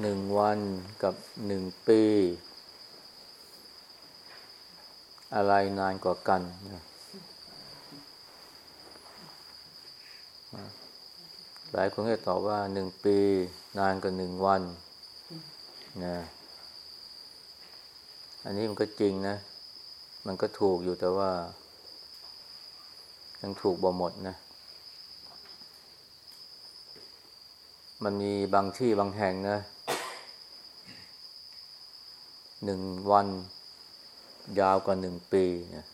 หนึ่งวันกับหนึ่งปี อะไรนานกว่ากันนะหลายคนก็ตอบว่าหนึ่งปี นานกว่าหนึ่งวันนะอันนี้มันก็จริงนะ มันก็ถูกอยู่แต่ว่า ยังถูกบ่หมดนะ มันมีบางที่บางแห่งนะ หนึ่งวัน ยาวกว่าหนึ่งปีนะ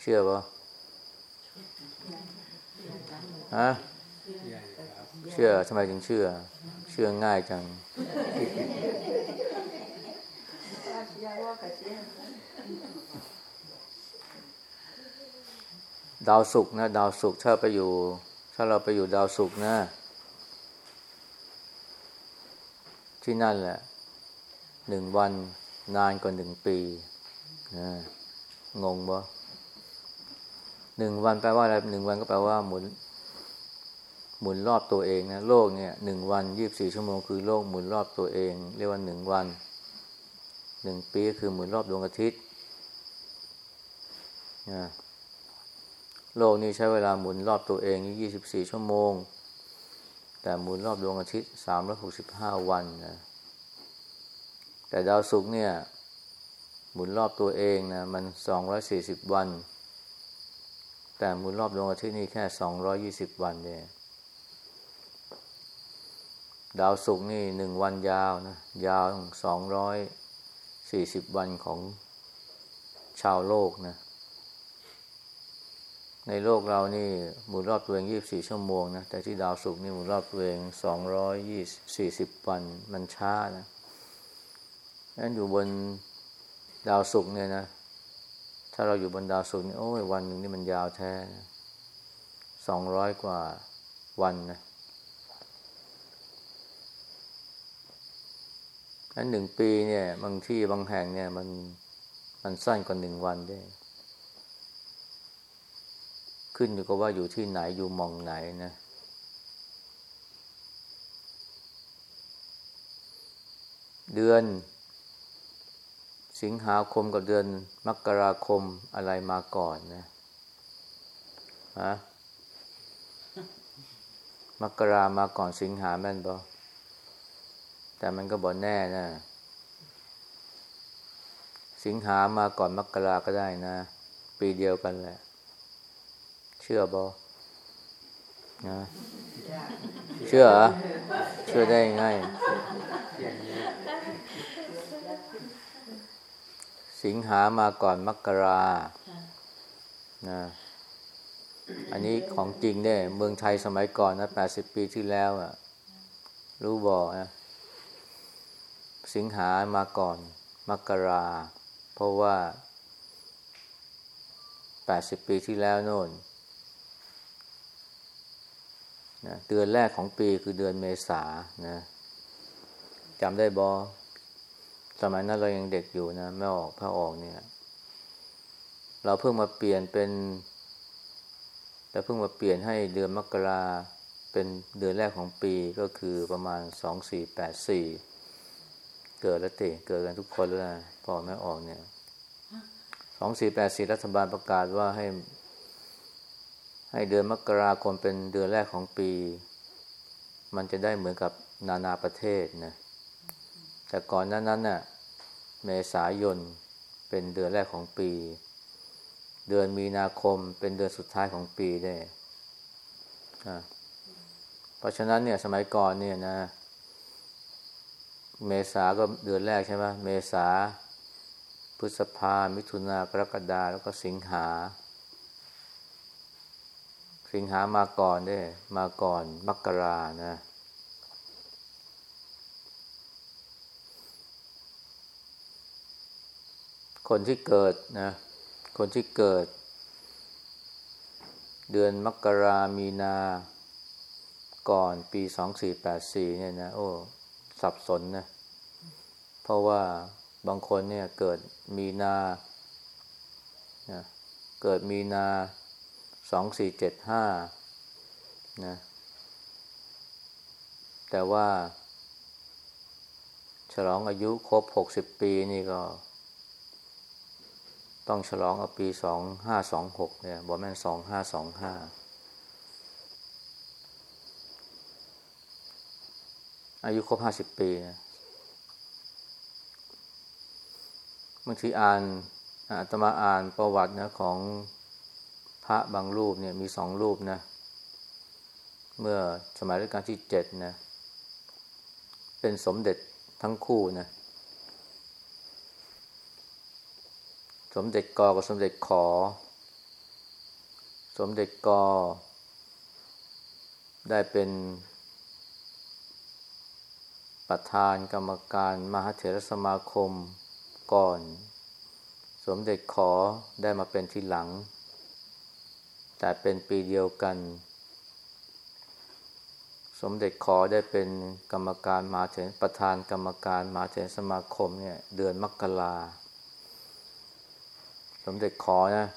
เชื่อปะฮะเชื่อทำไมถึงเชื่อ เชื่อง่ายจัง ดาวศุกนะ ดาวศุกถ้าไปอยู่ ถ้าเราไปอยู่ดาวศุกนะ ที่นั่นแหละ หนึ่งวันนานกว่าหนึ่งปีงงบ่หนึ่งวันแปลว่าอะไรหนึ่งวันก็แปลว่าหมุน หมุนรอบตัวเองนะโลกเนี่ยหนึ่งวันยี่บสี่ชั่วโมงคือโลกหมุนรอบตัวเอง เรียกว่าหนึ่งวันหนึ่งปีก็คือหมุนรอบดวงอาทิตย์นะโลกนี้ใช้เวลาหมุนรอบตัวเองยี่สิบสี่ชั่วโมง แต่หมุนรอบดวงอาทิตย์สามร้อยหกสิบห้าวันนะ แต่ดาวศุกร์เนี่ยหมุนรอบตัวเองนะมันสองร้อยสี่สิบวัน แต่หมุนรอบดวงอาทิตย์นี่แค่สองร้อยี่สิบวันเนี่ยดาวศุกร์นี่หนึ่งวันยาวนะยาวสองร้อยสี่สิบวันของชาวโลกนะ ในโลกเรานี่หมุนรอบตัวเองยี่บสี่ชั่วโมงนะ แต่ที่ดาวศุกร์นี่หมุนรอบตัวเองสองร้อยยี่สี่สิบวันมันช้านะ นั้นอยู่บนดาวศุกร์เนี่ยนะ ถ้าเราอยู่บนดาวศุกร์นี่โอ้ยวันหนึ่งนี่มันยาวแท้สองร้อยกว่าวันนะนั้นหนึ่งปีเนี่ย บางที่บางแห่งเนี่ยมันมันสั้นกว่าหนึ่งวันได้ขึ้นอยู่กับว่าอยู่ที่ไหนอยู่มองไหนนะเดือน สิงหาคมกับเดือนมกราคมอะไรมาก่อนนะฮะมกรามาก่อนสิงหาแม่นบอแต่มันก็บอกแน่นะ สิงหามาก่อนมกราก็ได้นะ ปีเดียวกันแหละ เชื่อบอนะเชื่อเหรอเชื่อได้ง่าย สิงหามาก่อนมกรานะอันนี้ของจริงเนี่ยเมืองไทยสมัยก่อนนะแปดสิบปีที่แล้วอะรู้บอกนะสิงหามาก่อนมกรา เพราะว่าแปดสิบปีที่แล้วโน่นนะเดือนแรกของปีคือเดือนเมษานะจำได้บอ สมัยนั้นเรายังเด็กอยู่นะไม่ออกผ้าออกเนี่ย เราเพิ่งมาเปลี่ยนเป็นแต่เพิ่งมาเปลี่ยนให้เดือนมกราเป็นเดือนแรกของปีก็คือประมาณสองสี่แปดสี่เกิดแล้วตะเกิดกันทุกคนแล้วนะพ่อแม่ออกเนี่ยสองสี่แปดสี่รัฐบาลประกาศว่าให้ ให้เดือนมกราคมเป็นเดือนแรกของปี มันจะได้เหมือนกับนานาประเทศนะ แต่ก่อนนั้นนั้นน่ะเมษายนเป็นเดือนแรกของปี เดือนมีนาคมเป็นเดือนสุดท้ายของปีได้เพราะฉะนั้นเนี่ยสมัยก่อนเนี่ยนะ เมษาก็เดือนแรกใช่ไหมเมษาพฤษภา มิถุนากรกฎาแล้วก็สิงหา สิงหามาก่อนได้มาก่อนมกรานะ คนที่เกิดนะ คนที่เกิด เดือนมกรามีนา ก่อนปีสองสี่แปดสี่เนี่ยนะ โอ้ สับสนนะ เพราะว่าบางคนเนี่ยเกิดมีนานะเกิดมีนาสองสี่เจ็ดห้านะ แต่ว่า ฉลองอายุครบหกสิบปีนี่ก็ ต้องฉลองเอาปีสองห้าสองหกเนี่ยบอแม่นสองห้าสองห้าอายุครบห้าสิบปีนะบางทีอ่านอาตมาอ่านประวัตินะของพระบางรูปเนี่ยมีสองรูปนะ เมื่อสมัยรัชกาลที่เจ็ดนะ เป็นสมเด็จทั้งคู่นะ มเด็จกอกับสมเด็จขอ สมเด็จกอ ได้เป็นประธานกรรมการมหาเถรสมาคมก่อน สมเด็จขอได้มาเป็นทีหลัง แต่เป็นปีเดียวกัน สมเด็จขอได้เป็นกรรมการมาเถรประธานกรรมการมาเถรสมาคมเนี่ยเดือนมกราสม มเด็จขอนะ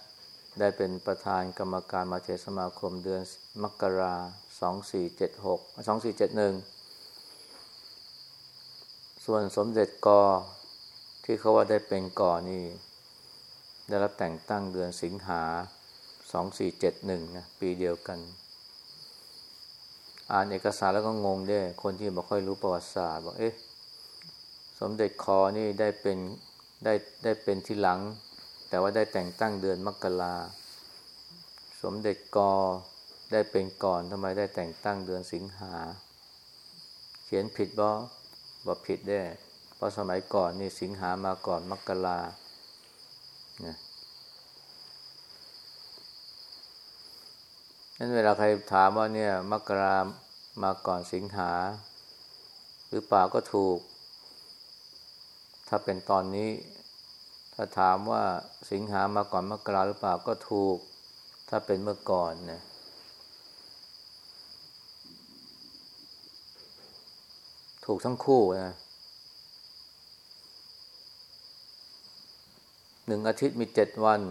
ได้เป็นประธานกรรมการมาเถรสมาคมเดือนมกราสองสี่เจ็ดหกสองสี่เจ็ดหนึ่งส่วนสมเด็จกอที่เขาว่าได้เป็นก่อนี่ ได้รับแต่งตั้งเดือนสิงหาสองสี่เจ็ดหนึ่งนะปีเดียวกัน อ่านเอกสารแล้วก็งงด้วยคนที่ไม่ค่อยรู้ประวัติศาสตร์บอกเอ๊ะ สมเด็จคอนี่ได้เป็นได้ได้เป็นที่หลัง แต่ว่าได้แต่งตั้งเดือนมกราสมเด็จกอได้เป็นก่อนทำไมได้แต่งตั้งเดือนสิงหา เขียนผิดบ่บอกผิดได้ เพราะสมัยก่อนนี่สิงหามาก่อนมกราเนี่ยนั้นเวลาใครถามว่าเนี่ยมกรามาก่อนสิงหา หรือเปล่าก็ถูก ถ้าเป็นตอนนี้ ถ้าถามว่าสิงหามาก่อนมกราหรือเปล่าก็ถูก ถ้าเป็นเมื่อก่อนเนี่ยถูกทั้งคู่นะหนึ่งอาทิตย์มีเจ็ดวัน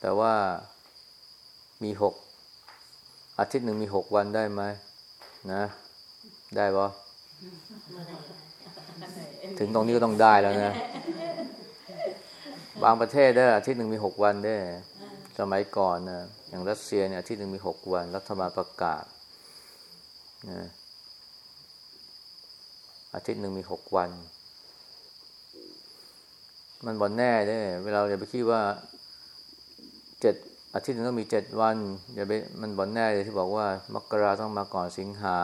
แต่ว่ามีหกอาทิตย์หนึ่งมีหกวันได้ไหมนะ ได้ปะ ถึงตรงนี้ก็ต้องได้แล้วนะ บางประเทศได้อาทิตย์หนึ่งมีหกวันได้ สมัยก่อนนะอย่างรัสเซียเนี่ยอาทิตย์หนึ่งมีหกวัน รัฐบาลประกาศนะอาทิตย์หนึ่งมีหกวัน มันบ่นแน่เลยเวลาอย่าไปคิดว่าเจ็ดอาทิตย์หนึ่งต้องมีเจ็ดวันอย่าไปมันบ่นแน่เลยที่บอกว่ามกราต้องมาก่อนสิงหา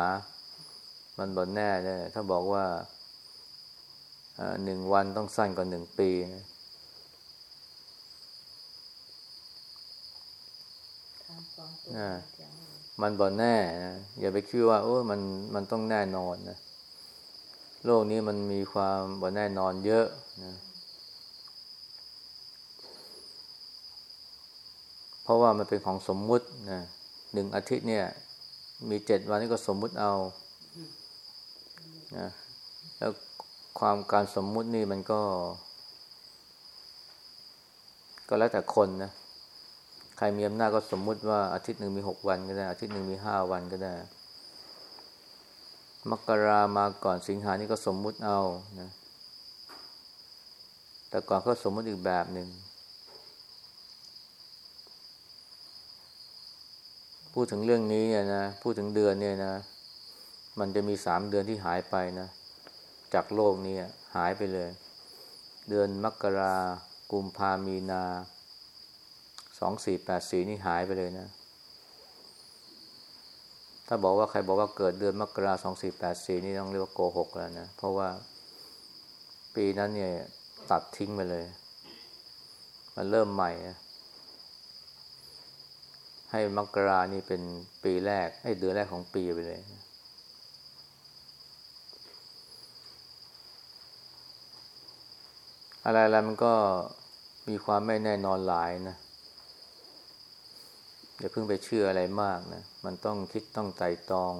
มันบ่นแน่เลยถ้าบอกว่า หนึ่งวันต้องสั้นกว่าหนึ่งปีนะมันบ่นแน่นะอย่าไปคิดว่าโอ้มันมันต้องแน่นอนนะโลกนี้มันมีความบ่แน่นอนเยอะนะเพราะว่ามันเป็นของสมมุตินะหนึ่งอาทิตย์เนี่ย มีเจ็ดวันนี้ก็สมมุติเอานะแล้ว ความการสมมุตินี่มันก็ ก็แล้วแต่คนนะ ใครมีอำนาจก็สมมุติว่าอาทิตย์หนึ่งมีหกวันก็ได้ อาทิตย์หนึ่งมีห้าวันก็ได้ มกรามาก่อนสิงหานี่ก็สมมุติเอานะ แต่ก่อนก็สมมุติอีกแบบหนึ่งพูดถึงเรื่องนี้เนะพูดถึงเดือนเนี่ยนะ มันจะมีสามเดือนที่หายไปนะ จากโลกนี้หายไปเลย เดือนมกรากุมภามีนาสองสี่แปดสี่นี่หายไปเลยนะ ถ้าบอกว่าใครบอกว่าเกิดเดือนมกราสองสี่แปดสี่นี่ต้องเรียกว่าโกหกแล้วนะ เพราะว่าปีนั้นเนี่ย ตัดทิ้งไปเลย มันเริ่มใหม่นะให้มกรานี่เป็นปีแรก ให้เดือนแรกของปีไปเลย อะไรๆมันก็มีความไม่แน่นอนหลายนะอย่าเพิ่งไปเชื่ออะไรมากนะ มันต้องคิดต้องไต่ตอง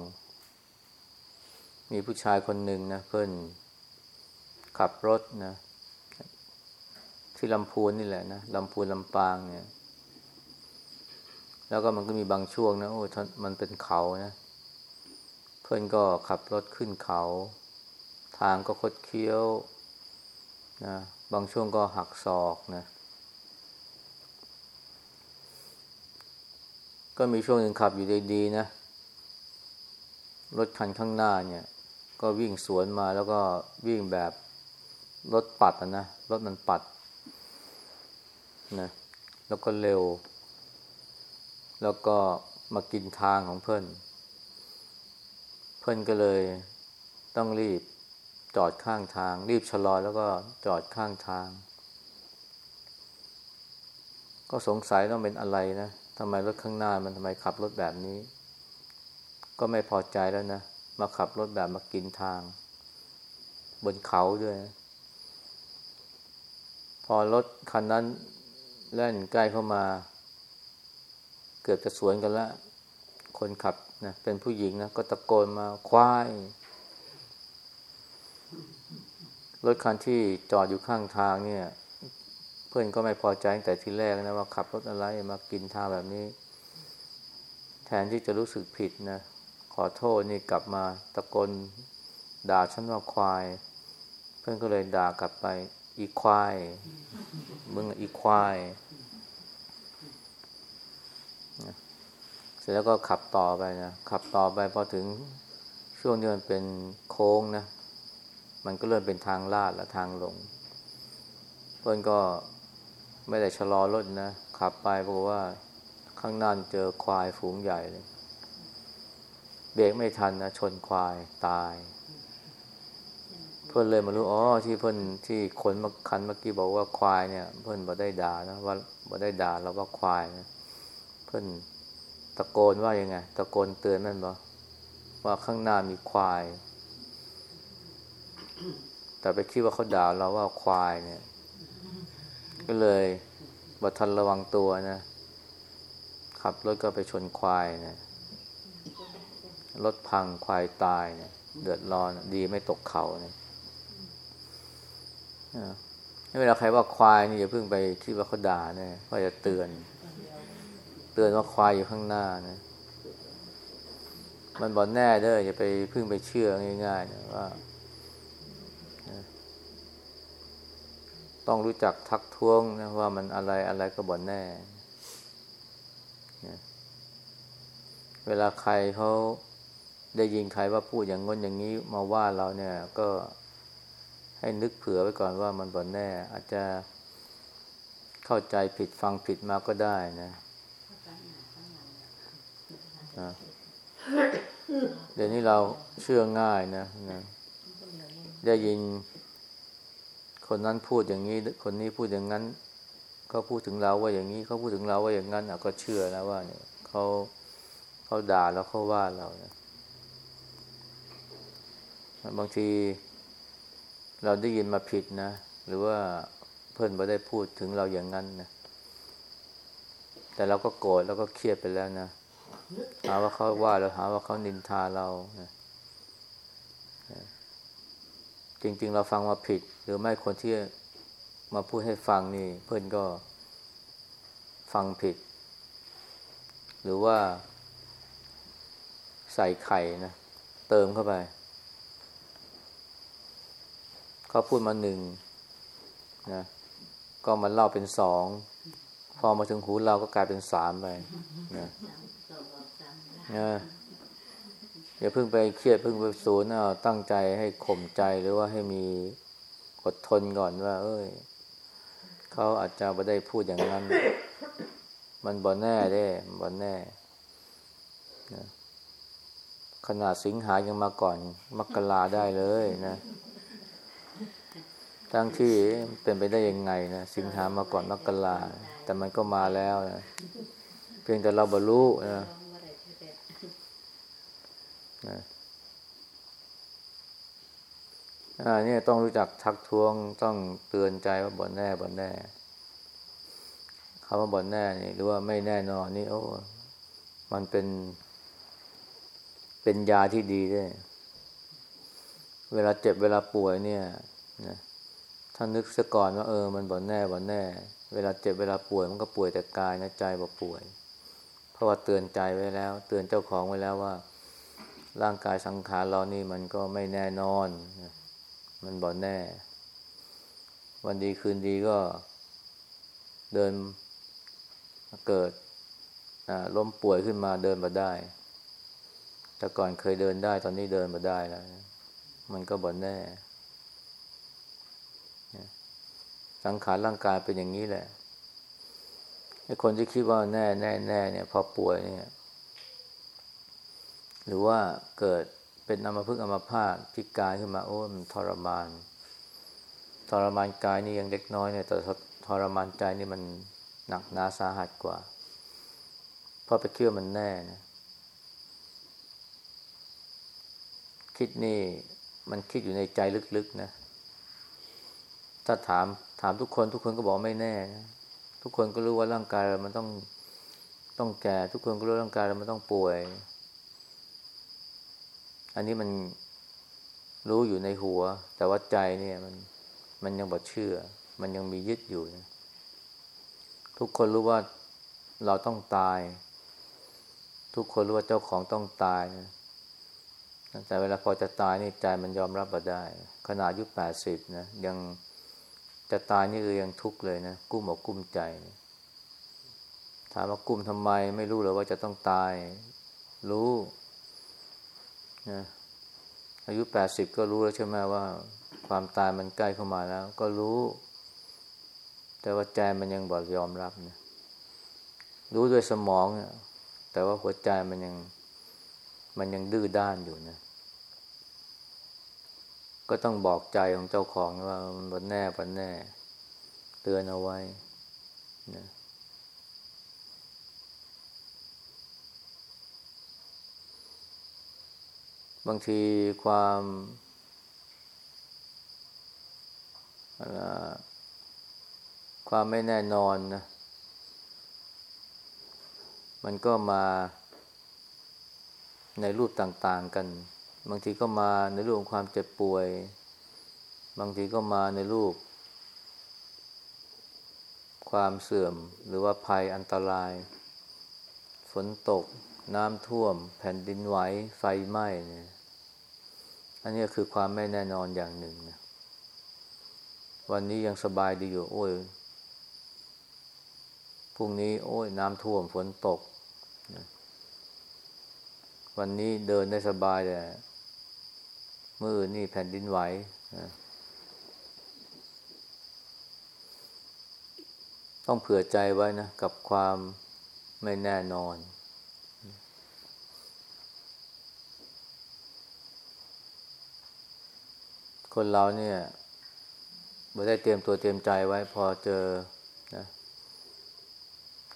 มีผู้ชายคนหนึ่งนะเพื่อนขับรถนะที่ลำพูนนี่แหละนะลำพูนลำปางเนี่ย แล้วก็มันก็มีบางช่วงนะโอ้มันเป็นเขานะ เพื่อนก็ขับรถขึ้นเขา ทางก็คดเคี้ยวนะ บางช่วงก็หักศอกนะ ก็มีช่วงหนึ่งขับอยู่ดีๆนะ รถคันข้างหน้าเนี่ย ก็วิ่งสวนมาแล้วก็วิ่งแบบรถปัดนะ รถมันปัดนะแล้วก็เร็ว แล้วก็มากินทางของเพื่อน เพื่อนก็เลยต้องรีบ จอดข้างทาง รีบชะลอแล้วก็จอดข้างทาง ก็สงสัยต้องเป็นอะไรนะทำไมรถข้างหน้ามันทำไมขับรถแบบนี้ ก็ไม่พอใจแล้วนะ มาขับรถแบบมากินทาง บนเขาด้วยนะพอรถคันนั้นแล่นใกล้เข้ามา เกือบจะสวนกันล้วคนขับนะเป็นผู้หญิงนะ ก็ตะโกนมาควาย รถคันที่จอดอยู่ข้างทางเนี่ย เพื่อนก็ไม่พอใจตั้งแต่ทีแรกนะว่าขับรถอะไรมากินทางแบบนี้ แทนที่จะรู้สึกผิดนะ ขอโทษนี่กลับมาตะโกนด่าฉันว่าควาย เพื่อนก็เลยด่ากลับไป อีควายมึงอีควายเสร็จแล้วก็ขับต่อไปนะขับต่อไปพอถึงช่วงที่มันเป็นโค้งนะ มันก็เริ่มเป็นทางลาดและทางลงเพื่อนก็ไม่ได้ชะลอรถนะ ขับไปเพราะว่าข้างหน้าเจอควายฝูงใหญ่เลย เบรกไม่ทันนะชนควายตาย เพื่อนเลยมารู้อ๋อที่เพื่อนที่คนมาคันเมื่อกี้บอกว่าควายเนี่ย เพื่อนบ่ได้ด่านะว่าบ่ได้ด่าเราว่าควายนะเพื่อนตะโกนว่ายังไง ตะโกนเตือนนั่นบ่ว่าข้างหน้ามีควาย แต่ไปคิดว่าเขาด่าเราว่าควายเนี่ย ก็เลยบัทันระวังตัวนะขับรถก็ไปชนควายนะรถพังควายตายเนี่ย เดือดร้อนดีไม่ตกเขาเนี่ยเวลาใครว่าควายนี่อย่าเพิ่งไปคิดว่าเขาด่าเนี่ยเขาจะเตือน เตือนว่าควายอยู่ข้างหน้านะมันบอกแน่เด้ออย่าไปพึ่งไปเชื่อง่ายๆนะว่า ต้องรู้จักทักท้วงนะว่ามันอะไรอะไรก็บ่นแน่ เวลาใครเขาได้ยินใครว่าพูดอย่างง้นอย่างนี้มาว่าเราเนี่ยก็ให้นึกเผื่อไว้ก่อนว่ามันบ่นแน่ อาจจะเข้าใจผิดฟังผิดมาก็ได้นะนะเดี๋ยวนี้เราเชื่อง่ายนะนะ ได้ยิน คนนั้นพูดอย่างนี้ คนนี้พูดอย่างนั้นเขาพูดถึงเราว่าอย่างนี้เขาพูดถึงเราว่าอย่างนั้นก็เชื่อแล้วว่าเนี่ยเขาเขาด่าแล้วเขาว่าเราเนี่ยบางทีเราได้ยินมาผิดนะ หรือว่าเพื่อนไม่ได้พูดถึงเราอย่างนั้นนะแต่เราก็โกรธแล้วก็เครียดไปแล้วนะหาว่าเขาว่าเราหาว่าเขานินทาเรานะ จริง ๆ เราฟังมาผิด หรือไม่คนที่มาพูดให้ฟังนี่ เพื่อนก็ฟังผิด หรือว่าใส่ไข่นะเติมเข้าไปเขาพูดมาหนึ่งนะก็มันเล่าเป็นสอง พอมาถึงหูเราก็กลายเป็นสามไปนะนะ อย่าเพิ่งไปเครียดเพิ่งไปสูนเอาตั้งใจให้ข่มใจหรือว่าให้มีอดทนก่อนว่า เอ้ยเขาอาจจะไม่ได้พูดอย่างนั้น มันบ่แน่ได้บ่แน่นะขนาดสิงหายังมาก่อนมกราได้เลยนะทั้งที่เป็นไปได้ยังไงนะสิงหามาก่อนมกราแต่มันก็มาแล้วนะเพียงแต่เราบรรลุนะ นะอันนี้ต้องรู้จักทักท้วงต้องเตือนใจว่าบ่นแน่บ่นแน่คำว่าบ่นแน่นี่หรือว่าไม่แน่นอนนี่โอ้ มันเป็น เป็นยาที่ดีด้วย เวลาเจ็บเวลาป่วยเนี่ยนะถ้านึกซะก่อนว่าเออ มันบ่นแน่บ่นแน่ เวลาเจ็บเวลาป่วยมันก็ป่วยแต่กายนะใจบ่ป่วย เพราะว่าเตือนใจไว้แล้ว เตือนเจ้าของไว้แล้วว่า ร่างกายสังขารเรานี่มันก็ไม่แน่นอน มันบ่แน่ วันดีคืนดีก็เดินเกิดล้มป่วยขึ้นมาเดินมาได้ แต่ก่อนเคยเดินได้ตอนนี้เดินมาได้แล้ว มันก็บ่แน่ สังขารร่างกายเป็นอย่างนี้แหละไอ้คนที่คิดว่าแน่แน่แน่เนี่ย พอป่วยเนี่ย หรือว่าเกิดเป็นอัมพฤกษ์อัมพาตพิการขึ้นมาโอ้มันทรมาน ทรมานกายนี่ยังเล็กน้อยเนี่ยแต่ทรมานใจนี่มันหนักหนาสาหัสกว่า เพราะไปเชื่อมันแน่นะคิดนี่มันคิดอยู่ในใจลึกๆนะ ถ้าถามถามทุกคนทุกคนก็บอกไม่แน่นะทุกคนก็รู้ว่าร่างกายเรามันต้องต้องแก่ ทุกคนก็รู้ร่างกายเรามันต้องป่วย อันนี้มันรู้อยู่ในหัว แต่ว่าใจเนี่ยมันมันยังบอดเชื่อ มันยังมียึดอยู่นะทุกคนรู้ว่าเราต้องตาย ทุกคนรู้ว่าเจ้าของต้องตายนะแต่เวลาพอจะตายนี่ใจมันยอมรับมาได้ ขนาดอายุแปดสิบนะยังจะตายนี่คือยังทุกข์เลยนะกุ้มอกกุ้มใจถามว่ากุ้มทำไมไม่รู้เลยว่าจะต้องตาย รู้ นะอายุแปดสิบก็รู้แล้วใช่ไหมว่า ความตายมันใกล้เข้ามาแล้ว ก็รู้ แต่ว่าใจมันยังบอกยอมรับนะรู้ด้วยสมองนะแต่ว่าหัวใจมันยัง มันยังดื้อด้านอยู่นะ ก็ต้องบอกใจของเจ้าของว่ามันแน่บนแน่ เตือนเอาไว้นะ บางทีความความไม่แน่นอนนะ มันก็มาในรูปต่างๆกัน บางทีก็มาในรูปของความเจ็บป่วย บางทีก็มาในรูป ความเสื่อมหรือว่าภัยอันตราย ฝนตก น้ำท่วม แผ่นดินไหวไฟไหม้เนี่ยอันนี้คือความไม่แน่นอนอย่างหนึ่งนะวันนี้ยังสบายดีอยู่ โอ้ยพรุ่งนี้ โอ้ยน้ำท่วมฝนตกวันนี้เดินได้สบายแต่มื่อนี่แผ่นดินไหวนะต้องเผื่อใจไว้นะ กับความไม่แน่นอน คนเราเนี่ยไม่ได้เตรียมตัวเตรียมใจไว้พอเจอนะ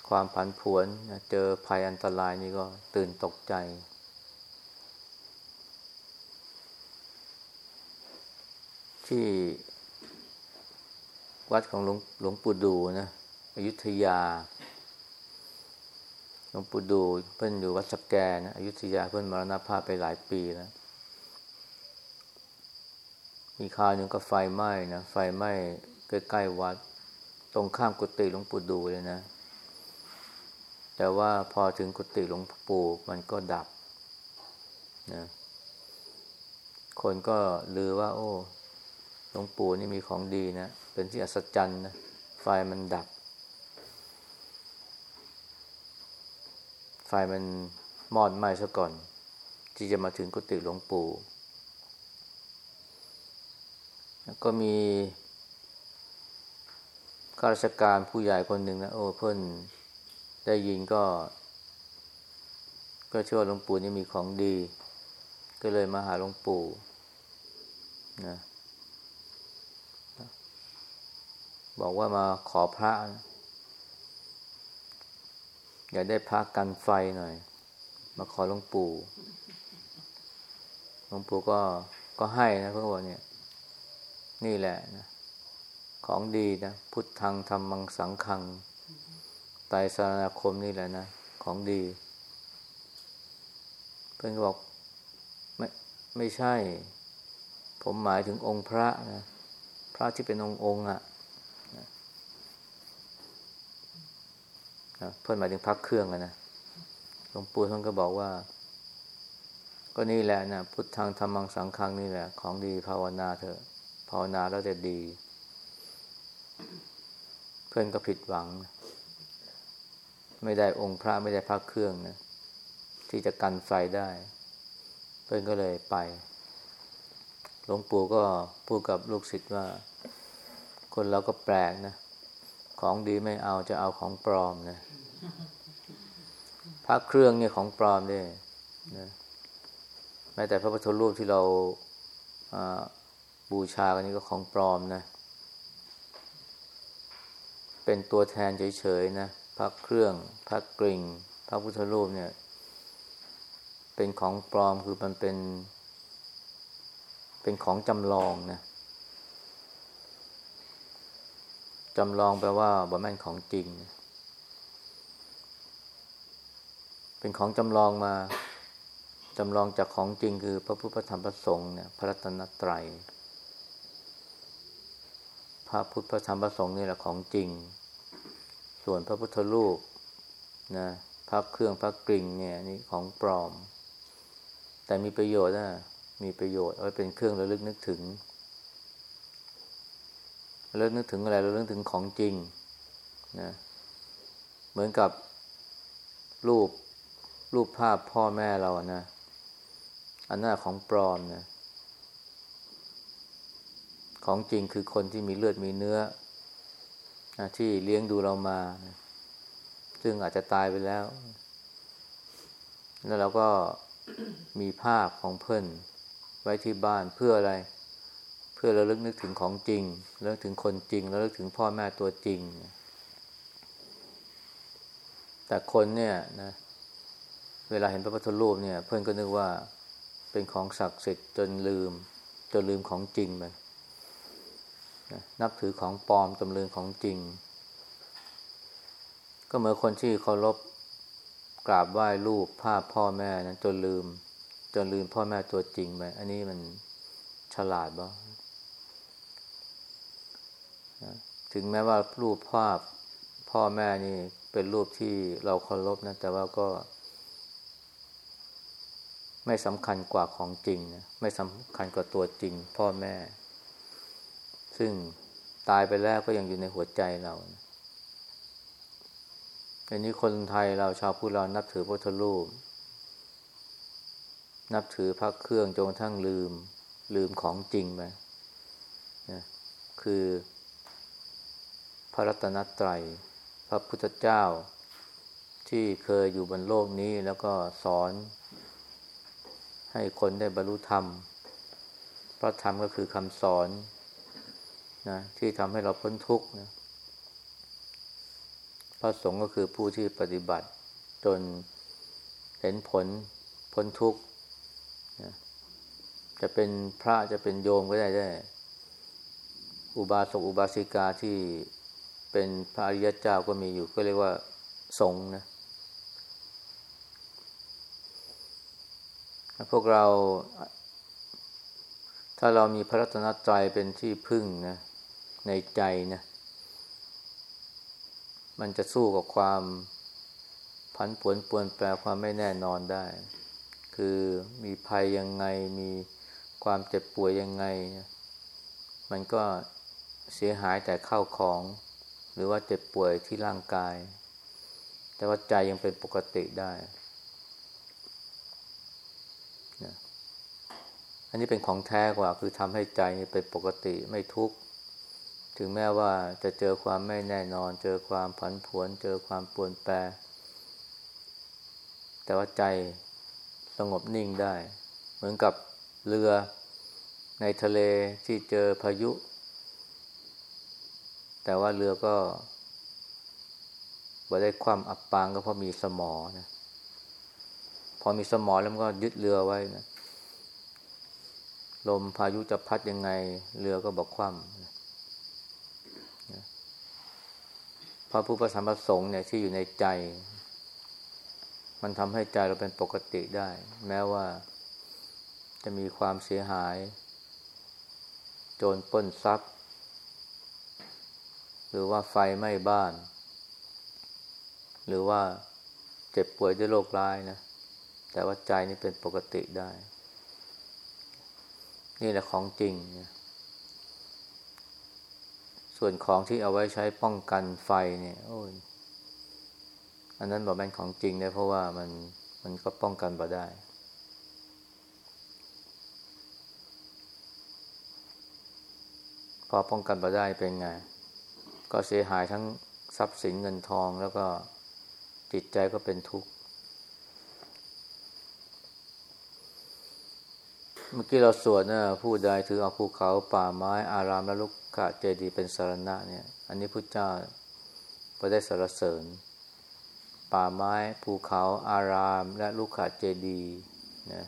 ความผันผวนนะเจอภัยอันตรายนี่ก็ตื่นตกใจ ที่วัดของหลวงหลวงปู่ดูนะอยุธยา หลวงปู่ดูเพิ่นอยู่วัดสักแกนะอยุธยาเพิ่นมรณภาพไปหลายปีแล้ว มีคราวหนึ่งก็ไฟไหม้นะไฟไหม้ใกล้ๆวัด ตรงข้ามกุฏิหลวงปู่ดูเลยนะ แต่ว่าพอถึงกุฏิหลวงปู่มันก็ดับนะคนก็ลือว่า โอ้หลวงปู่นี่มีของดีนะ เป็นที่อัศจรรย์นะไฟมันดับ ไฟมันมอดไหม้ซะก่อน ที่จะมาถึงกุฏิหลวงปู่ ก็มีข้าราชการผู้ใหญ่คนหนึ่งนะโอ้เพิ่นได้ยินก็ ก็เชื่อหลวงปู่นี่มีของดี ก็เลยมาหาหลวงปู่นะบอกว่ามาขอพระ อยากได้พระกันไฟหน่อย มาขอหลวงปู่หลวงปู่ก็ก็ให้นะเพื่อนบอกเนี่ย นี่แหละนะของดีนะพุทธังธรรมังสังขังไตรสารณคมนี่แหละนะของดี เพื่อนบอกไม่ไม่ใช่ ผมหมายถึงองค์พระนะพระที่เป็นองค์องค์อะ่ะนะเพื่อนหมายถึงพักเครื่องอะนะหลวงปู่ท่านก็บอกว่า ก็นี่แหละนะพุทธังธรรมังสังฆังนี่แหละ ของดีภาวนาเถอะ ภาวนาแล้วจะดี เพื่อนก็ผิดหวัง ไม่ได้องค์พระไม่ได้พระเครื่องนะ ที่จะกันไฟได้ เพื่อนก็เลยไป หลวงปู่ก็พูดกับลูกศิษย์ว่า คนเราก็แปลกนะ ของดีไม่เอาจะเอาของปลอมนะพระเครื่องเนี่ยของปลอมเนี่ยนะแม้แต่พระพุทธรูปที่เรา บูชากันนี้ก็ของปลอมนะ เป็นตัวแทนเฉยๆนะพระเครื่องพระกริ่ง พระพุทธรูปเนี่ย เป็นของปลอมคือมันเป็น เป็นของจำลองนะจำลองแปลว่าบ่แม่นของจริง เป็นของจำลองมาจำลองจากของจริงคือพระพุทธธรรมพระสงฆ์เนี่ยพระรัตนตรัย พระพุทธพระธรรมพระสงฆ์นี่แหละของจริง ส่วนพระพุทธรูปนะพระเครื่องพระกริ่งเนี่ยนี่ของปลอม แต่มีประโยชน์นะมีประโยชน์เอาไว้เป็นเครื่องระลึกนึกถึงระลึกนึกถึงอะไรระลึกถึงของจริงนะเหมือนกับรูปรูปภาพพ่อแม่เรานะอันนั้นของปลอมนะ ของจริงคือคนที่มีเลือดมีเนื้อที่เลี้ยงดูเรามา ซึ่งอาจจะตายไปแล้ว แล้วเราก็มีภาพของเพื่อนไว้ที่บ้านเพื่ออะไร เพื่อระลึกนึกถึงของจริงระลึกถึงคนจริงระลึกถึงพ่อแม่ตัวจริง แต่คนเนี่ยนะเวลาเห็นพระพุทธรูปเนี่ย เพื่อนก็นึกว่าเป็นของศักดิ์สิทธิ์จนลืม จนลืมของจริงไป นับถือของปลอมจำลืมของจริง ก็เหมือนคนที่เคารพกราบไหว้รูปภาพพ่อแม่นะจนลืม จนลืมพ่อแม่ตัวจริงไปอันนี้มันฉลาดบ่ถึงแม้ว่ารูปภาพพ่อแม่นี่เป็นรูปที่เราเคารพนะ แต่ว่าก็ ไม่สำคัญกว่าของจริงนะไม่สำคัญกว่าตัวจริง พ่อแม่ ซึ่งตายไปแล้วก็ยังอยู่ในหัวใจเราอันนี้คนไทยเราชาวพุทธเรานับถือพระพุทธรูป นับถือพระเครื่องจนกระทั่งลืม ลืมของจริงไปนะคือพระรัตนตรัย พระพุทธเจ้าที่เคยอยู่บนโลกนี้แล้วก็สอนให้คนได้บรรลุธรรม พระธรรมก็คือคำสอน นะที่ทำให้เราพ้นทุกข์นะพระสงฆ์ก็คือผู้ที่ปฏิบัติจนเห็นผลพ้นทุกข์นะจะเป็นพระจะเป็นโยมก็ได้ได้ อุบาสกอุบาสิกาที่เป็นพระอริยเจ้าก็มีอยู่ก็เรียกว่าสงฆ์นะพวกเรา ถ้าเรามีพระรัตนตรัยเป็นที่พึ่งนะ ในใจนะมันจะสู้กับความพันผวนปวนแปรความไม่แน่นอนได้ คือมีภัยยังไงมีความเจ็บป่วยยังไง มันก็เสียหายแต่เข้าของ หรือว่าเจ็บป่วยที่ร่างกาย แต่ว่าใจยังเป็นปกติได้อันนี้เป็นของแท้กว่า คือทำให้ใจเป็นปกติไม่ทุกข์ ถึงแม้ว่าจะเจอความไม่แน่นอน เจอความผันผวน เจอความปวนแปร แต่ว่าใจสงบนิ่งได้ เหมือนกับเรือในทะเลที่เจอพายุ แต่ว่าเรือก็บ่ได้ความอับปางก็เพราะมีสมอนะพอมีสมอแล้วมันก็ยึดเรือไว้นะลมพายุจะพัดยังไง เรือก็บอกคว่ำพ ระผู้ประสัมประสงค์เนี่ยที่อยู่ในใจ มันทำให้ใจเราเป็นปกติได้ แม้ว่าจะมีความเสียหาย โจรป้นทรัพย์ หรือว่าไฟไหม้บ้าน หรือว่าเจ็บป่วยด้วยโรคร้ายนะ แต่ว่าใจนี่เป็นปกติได้ นี่แหละของจริง ส่วนของที่เอาไว้ใช้ป้องกันไฟเนี่ยโอ้ยอันนั้นบอกแม่นของจริงเนี่ยเพราะว่ามันมันก็ป้องกันบ่ได้ พอป้องกันบ่ได้เป็นไง ก็เสียหายทั้งทรัพย์สินเงินทองแล้วก็จิตใจก็เป็นทุกข์ เมื่อกี้เราสวดนะผู้ใดถือเอาภูเขาป่าไม้ อารามและลูก กะเจดีย์เป็นสารณะเนี่ย อันนี้พุทธเจ้าไปได้สรรเสริญ ป่าไม้ภูเขาอาราม และลูกขะเจดีย์นะ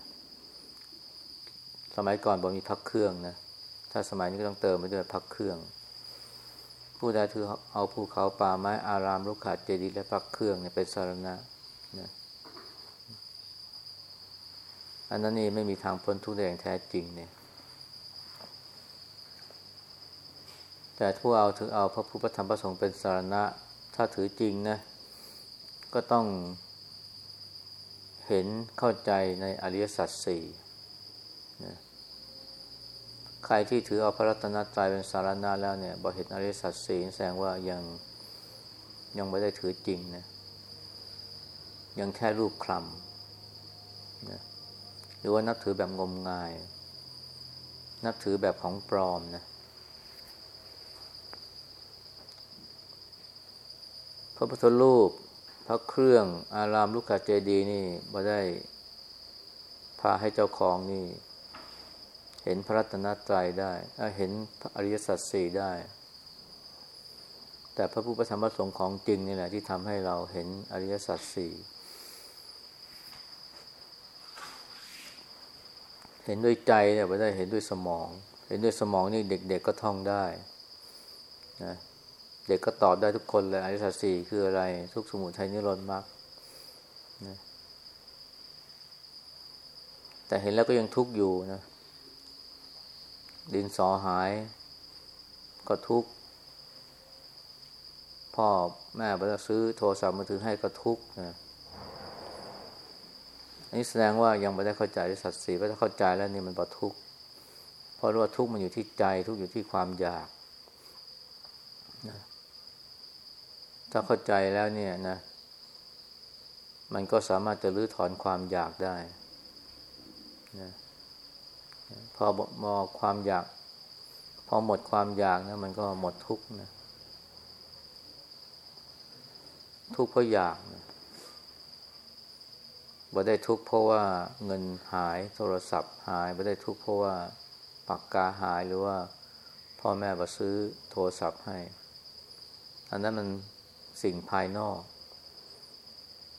สมัยก่อนบอมีพักเครื่องนะถ้าสมัยนี้ก็ต้องเติมไปด้วยพักเครื่อง ผู้ใดถือเอาภูเขาป่าไม้อารามลูกขะเจดีย์และพักเครื่องเนี่ยเป็นสารณะนะอันนั้นนี่ไม่มีทางพ้นทุกข์ได้อย่างแท้จริงเนี่ย แต่ผู้เอาถือเอาพระพุทธธรรมประสงค์เป็นสารณะ ถ้าถือจริงนะ ก็ต้องเห็นเข้าใจในอริยสัจสี่นะใครที่ถือเอาพระรัตนตรัยเป็นสารณะแล้วเนี่ยบอกเห็นอริยสัจสี่แสดงว่ายังยังไม่ได้ถือจริงนะ ยังแค่รูปคลำนะหรือว่านับถือแบบงมงาย นับถือแบบของปลอมนะ พระพุทธรูป พระเครื่อง อารามลูกขาเจดีนี่มาได้พาให้เจ้าของนี่ เห็นพระรัตนตรัยได้ เห็นอริยสัจสี่ได้ แต่พระพุทธธรรมประสงค์ของจริงนี่แหละที่ทำให้เราเห็นอริยสัจสี่เห็นด้วยใจเนี่ยไม่ได้เห็นด้วยสมอง เห็นด้วยสมองนี่เด็ก ๆก็ท่องได้นะ เด็กก็ตอบได้ทุกคนเลยอริยสัจสี่คืออะไร ทุกสมุทัยนิโรธมรรคแต่เห็นแล้วก็ยังทุกข์อยู่นะ ดินสอหายก็ทุกข์พ่อแม่ไปซื้อโทรศัพท์มือถือให้ก็ทุกข์นะอันนี้แสดงว่ายังไม่ได้เข้าใจสัตว์สีว่าถ้าเข้าใจแล้วนี่มันปทุกข์เพราะว่าทุกข์มันอยู่ที่ใจ ทุกข์อยู่ที่ความอยากนะ ถ้าเข้าใจแล้วเนี่ยนะ มันก็สามารถจะรื้อถอนความอยากได้นะพอมอความอยาก พอหมดความอยากนะมันก็หมดทุกข์นะทุกข์เพราะอยากนะบ่ได้ทุกข์เพราะว่าเงินหายโทรศัพท์หายบ่ได้ทุกข์เพราะว่าปากกาหายหรือว่า พ่อแม่มาซื้อโทรศัพท์ให้ อันนั้นมัน สิ่งภายนอก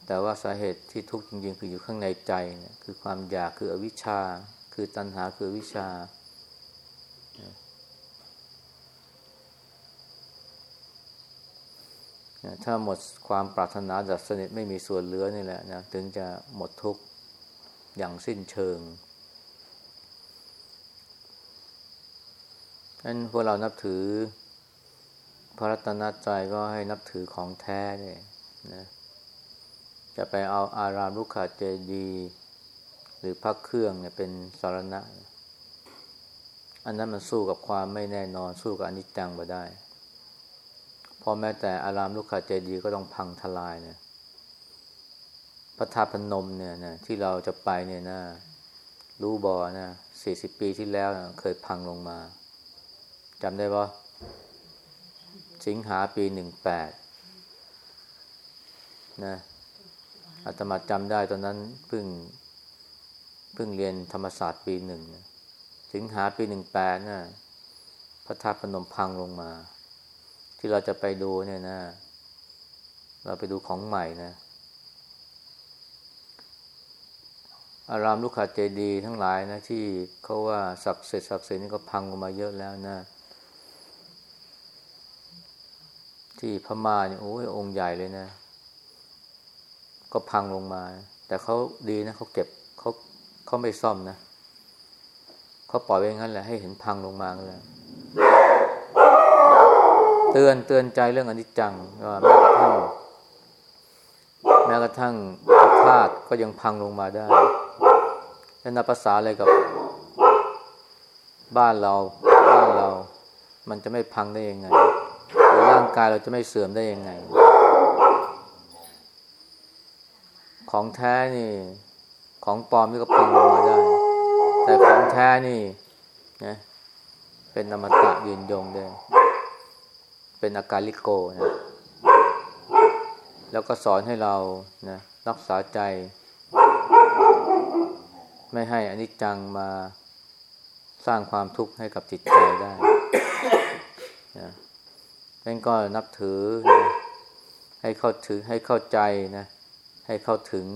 แต่ว่าสาเหตุที่ทุกข์จริง ๆ คืออยู่ข้างในใจเนี่ยคือความอยากคืออวิชชา คือตัณหาคือวิชา ถ้าหมดความปรารถนาดับสนิทไม่มีส่วนเหลือนี่แหละนะถึงจะหมดทุกข์อย่างสิ้นเชิงนั้นพวกเรานับถือ ระรัตนตรัยก็ให้นับถือของแท้เนี่ยนะจะไปเอาอารามลูกขาเจดี หรือพักเครื่องเนี่ยเป็นสารณะ อันนั้นมันสู้กับความไม่แน่นอนสู้กับอนิจจังมาได้พอแม้แต่อารามลูกขาเจดีก็ต้องพังทลายเนี่ยพระธาตุพนมเนี่ยนะที่เราจะไปเนี่ยนะรู้บอนะสี่สิบปีที่แล้วนะเคยพังลงมาจำได้ปะ สิงหาปีหนึ่งแปดนะอาตมาจำได้ตอนนั้นเพิ่งเพิ่งเรียนธรรมศาสตร์ปีหนึ่งนะสิงหาปีหนึ่งแปดนะพระธาตุพนมพังลงมา ที่เราจะไปดูเนี่ยนะ เราไปดูของใหม่นะอารามลูกขาเจดีทั้งหลายนะที่เขาว่าศักดิ์สิทธิ์ศักดิ์สิทธิ์นี่ก็พังออกมาเยอะแล้วนะ ที่พม่าเนี่ยโอ้ยองค์ใหญ่เลยนะ ก็พังลงมา แต่เขาดีนะเขาเก็บเขาเขาไม่ซ่อมนะเขาปล่อยไว้งั้นแหละให้เห็นพังลงมาเลยเตือนเตือนใจเรื่องอนิจจังว่าแม้กระทั่งแม้กระทั่งธาตุก็ยังพังลงมาได้แล้วนับภาษาอะไรกับบ้านเราบ้านเรา มันจะไม่พังได้ยังไง กายเราจะไม่เสื่อมได้ยังไง ของแท้นี่ ของปลอมนี่ก็พังลงมาได้ แต่ของแท้นี่นะเป็นนามตะยืนยงเลยเป็นอาการลิโกนะ แล้วก็สอนให้เรานะรักษาใจ ไม่ให้อนิจจังมาสร้างความทุกข์ให้กับจิตใจได้ นั่นก็นับถือนะให้เข้าถือให้เข้าใจนะ ให้เข้าถึง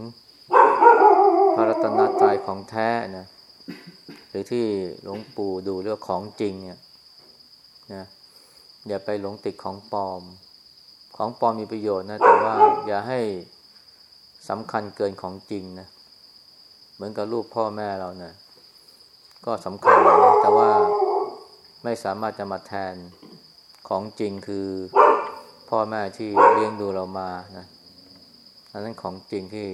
พระรัตนตรัยของแท้นะหรือที่หลวงปู่ดูเรื่องของจริงเนี่ยนะอย่าไปหลงติดของปลอม ของปลอมมีประโยชน์นะแต่ว่าอย่าให้สำคัญเกินของจริงนะเหมือนกับรูปพ่อแม่เราเนะก็สำคัญนะแต่ว่าไม่สามารถจะมาแทน ของจริงคือพ่อแม่ที่เลี้ยงดูเรามานะอันนั้นของจริงที่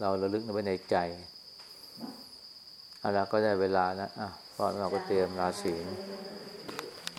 เราระลึกไว้ในใจเอาละก็ได้เวลาแล้วอะพอเราก็เตรียมราศี